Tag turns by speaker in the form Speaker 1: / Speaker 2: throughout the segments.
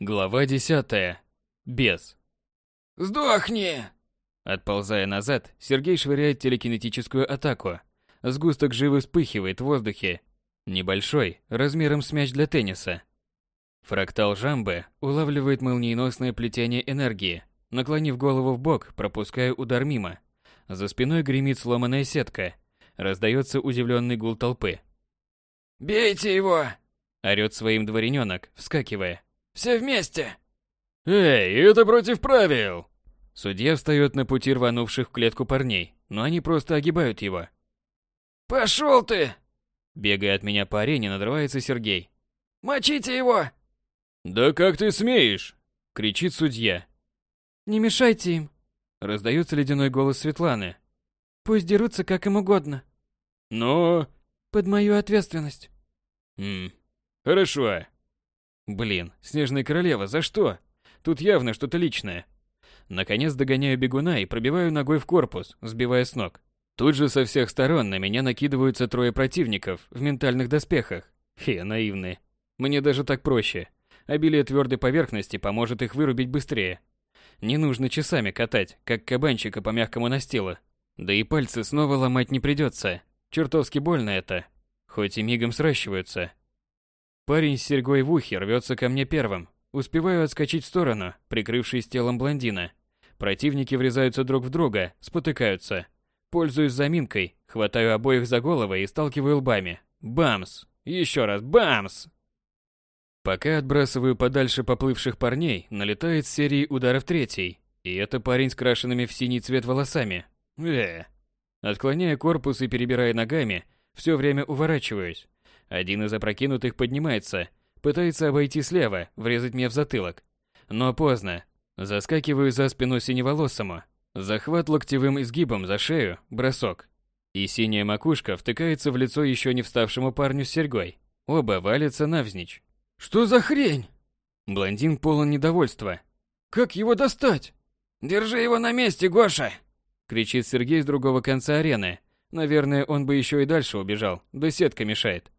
Speaker 1: Глава десятая. Без.
Speaker 2: «Сдохни!»
Speaker 1: Отползая назад, Сергей швыряет телекинетическую атаку. Сгусток живы вспыхивает в воздухе. Небольшой, размером с мяч для тенниса. Фрактал Жамбы улавливает молниеносное плетение энергии. Наклонив голову в бок, пропуская удар мимо. За спиной гремит сломанная сетка. Раздается удивленный гул толпы.
Speaker 2: «Бейте его!»
Speaker 1: Орет своим дворененок, вскакивая.
Speaker 2: «Все вместе!»
Speaker 1: «Эй, это против правил!» Судья встает на пути рванувших в клетку парней, но они просто огибают его.
Speaker 2: «Пошел ты!»
Speaker 1: Бегая от меня по арене, надрывается Сергей.
Speaker 2: «Мочите его!»
Speaker 1: «Да как ты смеешь?» — кричит судья.
Speaker 3: «Не мешайте им!»
Speaker 1: — раздается ледяной голос Светланы.
Speaker 3: «Пусть дерутся как им угодно!»
Speaker 1: «Но...»
Speaker 3: «Под мою ответственность!»
Speaker 1: «Ммм, хорошо!» «Блин, Снежная Королева, за что? Тут явно что-то личное!» Наконец догоняю бегуна и пробиваю ногой в корпус, сбивая с ног. Тут же со всех сторон на меня накидываются трое противников в ментальных доспехах. Хе, наивные. Мне даже так проще. Обилие твердой поверхности поможет их вырубить быстрее. Не нужно часами катать, как кабанчика по мягкому настилу. Да и пальцы снова ломать не придется. Чертовски больно это. Хоть и мигом сращиваются. Парень с серьгой в ухе рвется ко мне первым. Успеваю отскочить в сторону, прикрывшись телом блондина. Противники врезаются друг в друга, спотыкаются. Пользуюсь заминкой, хватаю обоих за головы и сталкиваю лбами. Бамс! Еще раз бамс! Пока отбрасываю подальше поплывших парней, налетает с серии ударов третий. И это парень с крашенными в синий цвет волосами. Э. Отклоняя корпус и перебирая ногами, все время уворачиваюсь. Один из опрокинутых поднимается, пытается обойти слева, врезать мне в затылок. Но поздно. Заскакиваю за спину синеволосому. Захват локтевым изгибом за шею, бросок. И синяя макушка втыкается в лицо еще не вставшему парню с серьгой. Оба валятся навзничь.
Speaker 2: «Что за хрень?»
Speaker 1: Блондин полон недовольства.
Speaker 2: «Как его достать?» «Держи его на месте, Гоша!»
Speaker 1: Кричит Сергей с другого конца арены. Наверное, он бы еще и дальше убежал, да сетка мешает.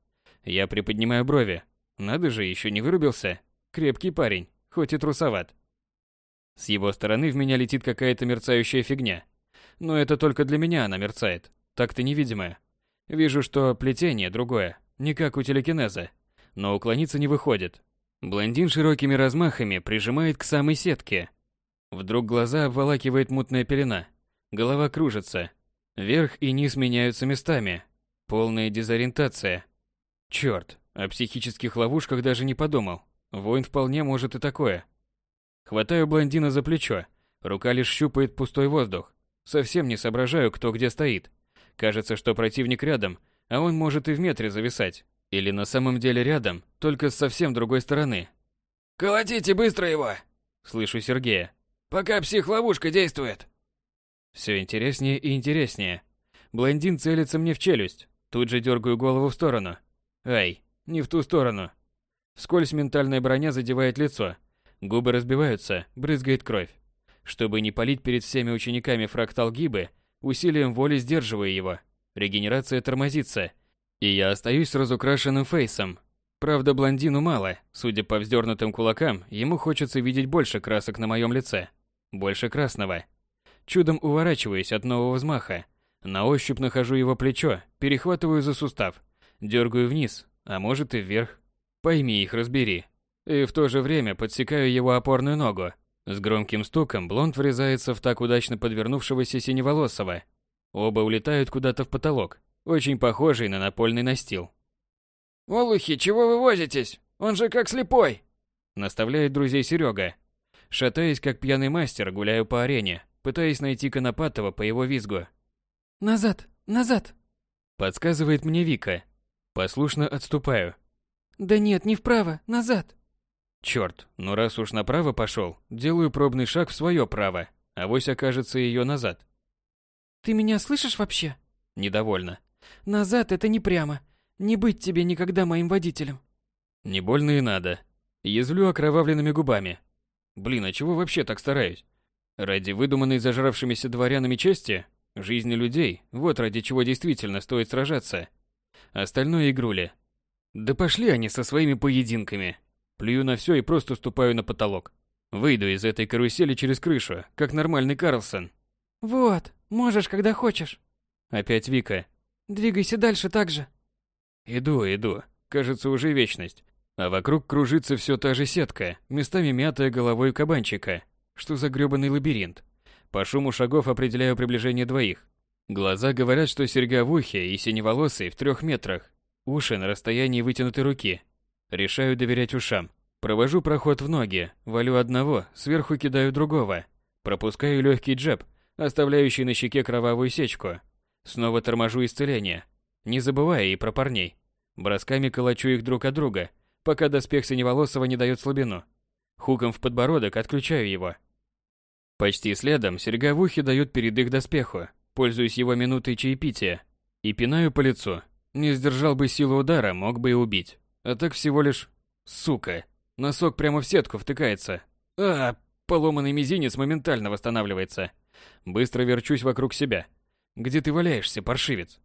Speaker 1: Я приподнимаю брови. Надо же, еще не вырубился. Крепкий парень, хоть и трусоват. С его стороны в меня летит какая-то мерцающая фигня. Но это только для меня она мерцает. Так-то невидимая. Вижу, что плетение другое, не как у телекинеза. Но уклониться не выходит. Блондин широкими размахами прижимает к самой сетке. Вдруг глаза обволакивает мутная пелена. Голова кружится. Верх и низ меняются местами. Полная дезориентация. Черт, о психических ловушках даже не подумал. Воин вполне может и такое. Хватаю блондина за плечо. Рука лишь щупает пустой воздух. Совсем не соображаю, кто где стоит. Кажется, что противник рядом, а он может и в метре зависать. Или на самом деле рядом, только с совсем другой стороны.
Speaker 2: «Колотите быстро его!»
Speaker 1: Слышу Сергея.
Speaker 2: «Пока психловушка действует!»
Speaker 1: Все интереснее и интереснее. Блондин целится мне в челюсть. Тут же дергаю голову в сторону. Ай, не в ту сторону. Вскользь ментальная броня задевает лицо. Губы разбиваются, брызгает кровь. Чтобы не палить перед всеми учениками фрактал гибы, усилием воли сдерживаю его. Регенерация тормозится. И я остаюсь с разукрашенным фейсом. Правда, блондину мало. Судя по вздернутым кулакам, ему хочется видеть больше красок на моем лице. Больше красного. Чудом уворачиваюсь от нового взмаха. На ощупь нахожу его плечо, перехватываю за сустав. Дергаю вниз, а может и вверх. Пойми их, разбери. И в то же время подсекаю его опорную ногу. С громким стуком блонд врезается в так удачно подвернувшегося синеволосого. Оба улетают куда-то в потолок, очень похожий на напольный настил.
Speaker 2: «Олухи, чего вы возитесь? Он же как слепой!»
Speaker 1: Наставляет друзей Серега. Шатаясь, как пьяный мастер, гуляю по арене, пытаясь найти Конопатова по его визгу.
Speaker 3: «Назад! Назад!»
Speaker 1: Подсказывает мне Вика. Послушно отступаю.
Speaker 3: «Да нет, не вправо, назад!»
Speaker 1: Черт, ну раз уж направо пошел, делаю пробный шаг в свое право, а вось окажется ее назад.
Speaker 3: «Ты меня слышишь вообще?»
Speaker 1: Недовольно.
Speaker 3: «Назад это не прямо. Не быть тебе никогда моим водителем».
Speaker 1: Не больно и надо. Язвлю окровавленными губами. Блин, а чего вообще так стараюсь? Ради выдуманной зажравшимися дворянами чести? Жизни людей, вот ради чего действительно стоит сражаться. Остальное игрули. Да пошли они со своими поединками. Плюю на все и просто ступаю на потолок. Выйду из этой карусели через крышу, как нормальный Карлсон.
Speaker 3: Вот, можешь, когда хочешь.
Speaker 1: Опять Вика.
Speaker 3: Двигайся дальше так же.
Speaker 1: Иду, иду. Кажется, уже вечность. А вокруг кружится все та же сетка, местами мятая головой кабанчика. Что за грёбаный лабиринт? По шуму шагов определяю приближение двоих. Глаза говорят, что серьга в ухе и синеволосый в трех метрах. Уши на расстоянии вытянутой руки. Решаю доверять ушам. Провожу проход в ноги, валю одного, сверху кидаю другого. Пропускаю легкий джеб, оставляющий на щеке кровавую сечку. Снова торможу исцеление, не забывая и про парней. Бросками колочу их друг от друга, пока доспех Синеволосого не дает слабину. Хуком в подбородок отключаю его. Почти следом серьга в ухе дают передых доспеху, пользуюсь его минутой чаепития, и пинаю по лицу. Не сдержал бы силу удара, мог бы и убить. А так всего лишь... Сука. Носок прямо в сетку втыкается. А, поломанный мизинец моментально восстанавливается. Быстро верчусь вокруг себя. Где ты валяешься, паршивец?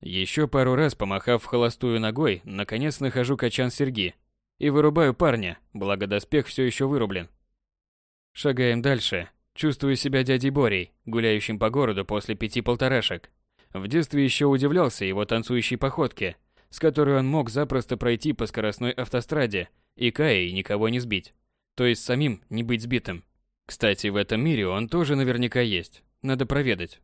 Speaker 1: Еще пару раз помахав холостую ногой, наконец нахожу качан серьги. И вырубаю парня, благо доспех все еще вырублен. Шагаем дальше. Чувствую себя дядей Борей, гуляющим по городу после пяти полторашек. В детстве еще удивлялся его танцующей походке, с которой он мог запросто пройти по скоростной автостраде и Каей никого не сбить. То есть самим не быть сбитым. Кстати, в этом мире он тоже наверняка есть. Надо проведать.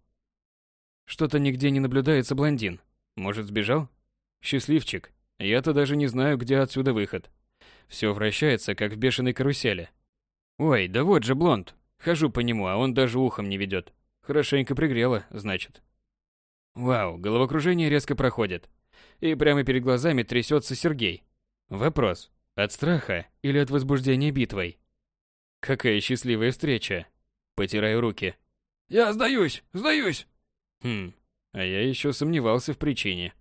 Speaker 1: Что-то нигде не наблюдается блондин. Может, сбежал? Счастливчик. Я-то даже не знаю, где отсюда выход. Все вращается, как в бешеной карусели. Ой, да вот же блонд. Хожу по нему, а он даже ухом не ведет. Хорошенько пригрело, значит. Вау, головокружение резко проходит. И прямо перед глазами трясется Сергей. Вопрос. От страха или от возбуждения битвой? Какая счастливая встреча. Потираю руки.
Speaker 2: Я сдаюсь, сдаюсь.
Speaker 1: Хм, а я еще сомневался в причине.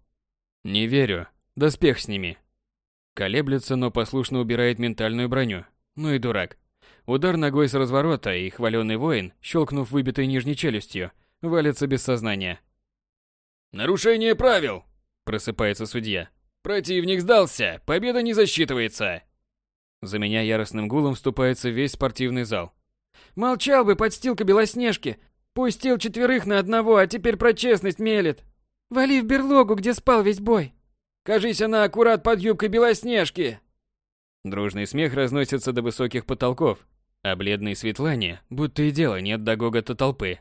Speaker 1: Не верю. Доспех сними. Колеблется, но послушно убирает ментальную броню. Ну и дурак. Удар ногой с разворота, и хваленый воин, щелкнув выбитой нижней челюстью, валится без сознания.
Speaker 2: «Нарушение правил!»
Speaker 1: – просыпается судья.
Speaker 2: «Противник сдался! Победа не засчитывается!»
Speaker 1: За меня яростным гулом вступается весь спортивный зал.
Speaker 3: «Молчал бы, подстилка Белоснежки! Пустил четверых на одного, а теперь про честность мелет! Вали в берлогу, где спал весь бой!»
Speaker 2: «Кажись, она аккурат под юбкой Белоснежки!»
Speaker 1: Дружный смех разносится до высоких потолков, а бледной Светлане будто и дела нет до гогота толпы.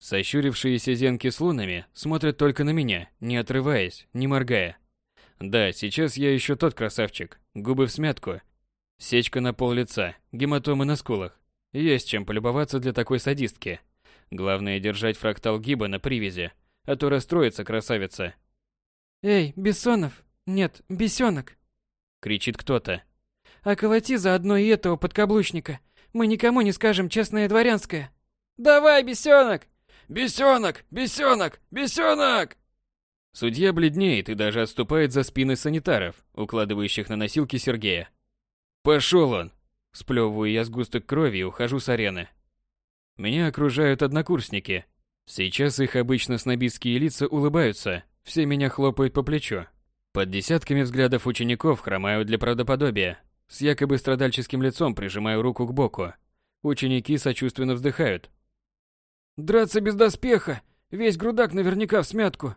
Speaker 1: Сощурившиеся зенки с лунами смотрят только на меня, не отрываясь, не моргая. Да, сейчас я еще тот красавчик, губы в смятку, сечка на пол лица, гематомы на скулах. Есть чем полюбоваться для такой садистки. Главное держать фрактал гиба на привязи, а то расстроится красавица.
Speaker 3: «Эй, Бессонов! Нет, Бесенок!»
Speaker 1: — кричит кто-то.
Speaker 3: «Околоти заодно и этого подкаблучника. Мы никому не скажем честное дворянское».
Speaker 2: «Давай, Бесенок! Бесенок! Бесенок! Бесенок!»
Speaker 1: Судья бледнеет и даже отступает за спины санитаров, укладывающих на носилки Сергея. «Пошел он!» Сплевываю я сгусток крови и ухожу с арены. Меня окружают однокурсники. Сейчас их обычно снобистские лица улыбаются, все меня хлопают по плечу. Под десятками взглядов учеников хромаю для правдоподобия. С якобы страдальческим лицом прижимаю руку к боку. Ученики сочувственно вздыхают.
Speaker 3: «Драться без доспеха! Весь грудак наверняка в смятку!»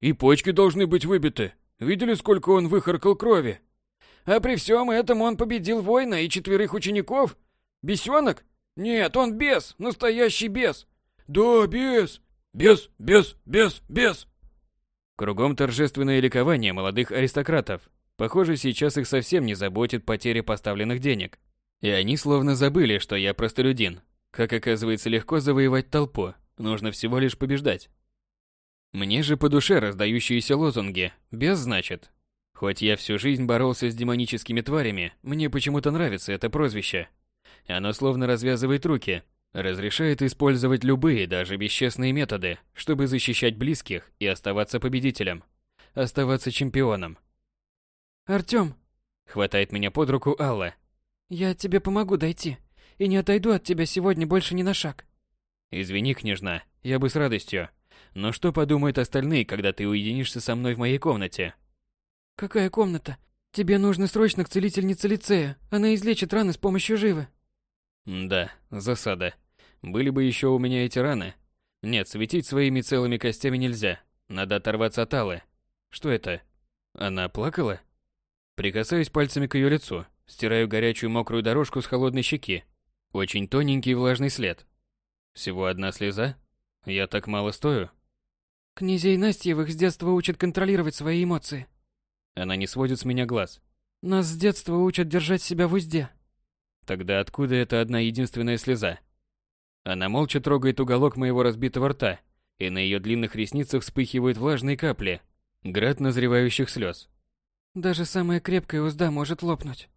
Speaker 2: «И почки должны быть выбиты! Видели, сколько он выхаркал крови?» «А при всем этом он победил воина и четверых учеников? Бесенок? Нет, он бес, настоящий бес!» «Да, бес! Бес, бес, бес, бес!»
Speaker 1: Кругом торжественное ликование молодых аристократов. Похоже, сейчас их совсем не заботит потеря поставленных денег. И они словно забыли, что я простолюдин. Как оказывается, легко завоевать толпу. Нужно всего лишь побеждать. Мне же по душе раздающиеся лозунги. Без значит. Хоть я всю жизнь боролся с демоническими тварями, мне почему-то нравится это прозвище. Оно словно развязывает руки, Разрешает использовать любые, даже бесчестные методы, чтобы защищать близких и оставаться победителем. Оставаться чемпионом.
Speaker 3: «Артём!»
Speaker 1: Хватает меня под руку Алла.
Speaker 3: «Я тебе помогу дойти. И не отойду от тебя сегодня больше ни на шаг».
Speaker 1: «Извини, княжна, я бы с радостью. Но что подумают остальные, когда ты уединишься со мной в моей комнате?»
Speaker 3: «Какая комната? Тебе нужно срочно к целительнице лицея. Она излечит раны с помощью живы.
Speaker 1: Да, засада. Были бы еще у меня эти раны. Нет, светить своими целыми костями нельзя. Надо оторваться от Аллы. Что это? Она плакала? Прикасаюсь пальцами к ее лицу, стираю горячую мокрую дорожку с холодной щеки. Очень тоненький влажный след. Всего одна слеза? Я так мало стою?
Speaker 3: Князей Настьевых с детства учат контролировать свои эмоции.
Speaker 1: Она не сводит с меня глаз.
Speaker 3: Нас с детства учат держать себя в узде.
Speaker 1: Тогда откуда эта одна единственная слеза? Она молча трогает уголок моего разбитого рта, и на ее длинных ресницах вспыхивают влажные капли, град назревающих слез.
Speaker 3: Даже самая крепкая узда может лопнуть.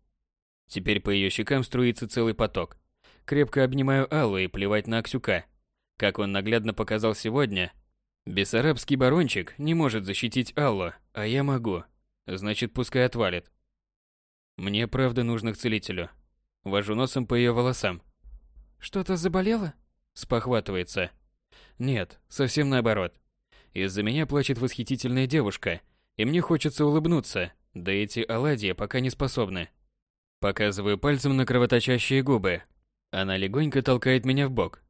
Speaker 1: Теперь по ее щекам струится целый поток. Крепко обнимаю Аллу и плевать на Аксюка. Как он наглядно показал сегодня, бессарабский барончик не может защитить Аллу, а я могу. Значит, пускай отвалит. Мне правда нужно к целителю. Вожу носом по ее волосам.
Speaker 3: Что-то заболело?
Speaker 1: Спохватывается. Нет, совсем наоборот. Из-за меня плачет восхитительная девушка, и мне хочется улыбнуться, да эти оладьи пока не способны. Показываю пальцем на кровоточащие губы. Она легонько толкает меня в бок.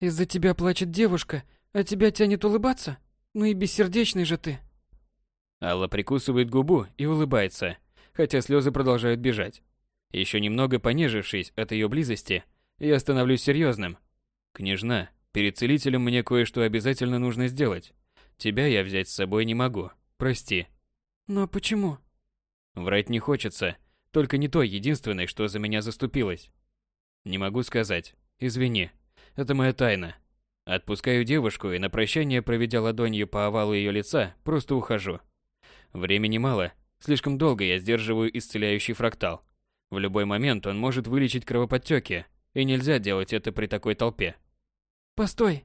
Speaker 3: Из-за тебя плачет девушка, а тебя тянет улыбаться? Ну и бессердечный же ты.
Speaker 1: Алла прикусывает губу и улыбается, хотя слезы продолжают бежать. Еще немного понежившись от ее близости, я становлюсь серьезным. Княжна, перед целителем мне кое-что обязательно нужно сделать. Тебя я взять с собой не могу. Прости.
Speaker 3: Но почему?
Speaker 1: Врать не хочется, только не той единственной, что за меня заступилась. Не могу сказать. Извини. Это моя тайна. Отпускаю девушку и на прощание, проведя ладонью по овалу ее лица, просто ухожу. Времени мало. Слишком долго я сдерживаю исцеляющий фрактал. В любой момент он может вылечить кровоподтеки, и нельзя делать это при такой толпе.
Speaker 3: «Постой!»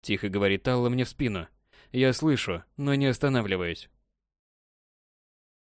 Speaker 1: Тихо говорит Алла мне в спину. Я слышу, но не останавливаюсь.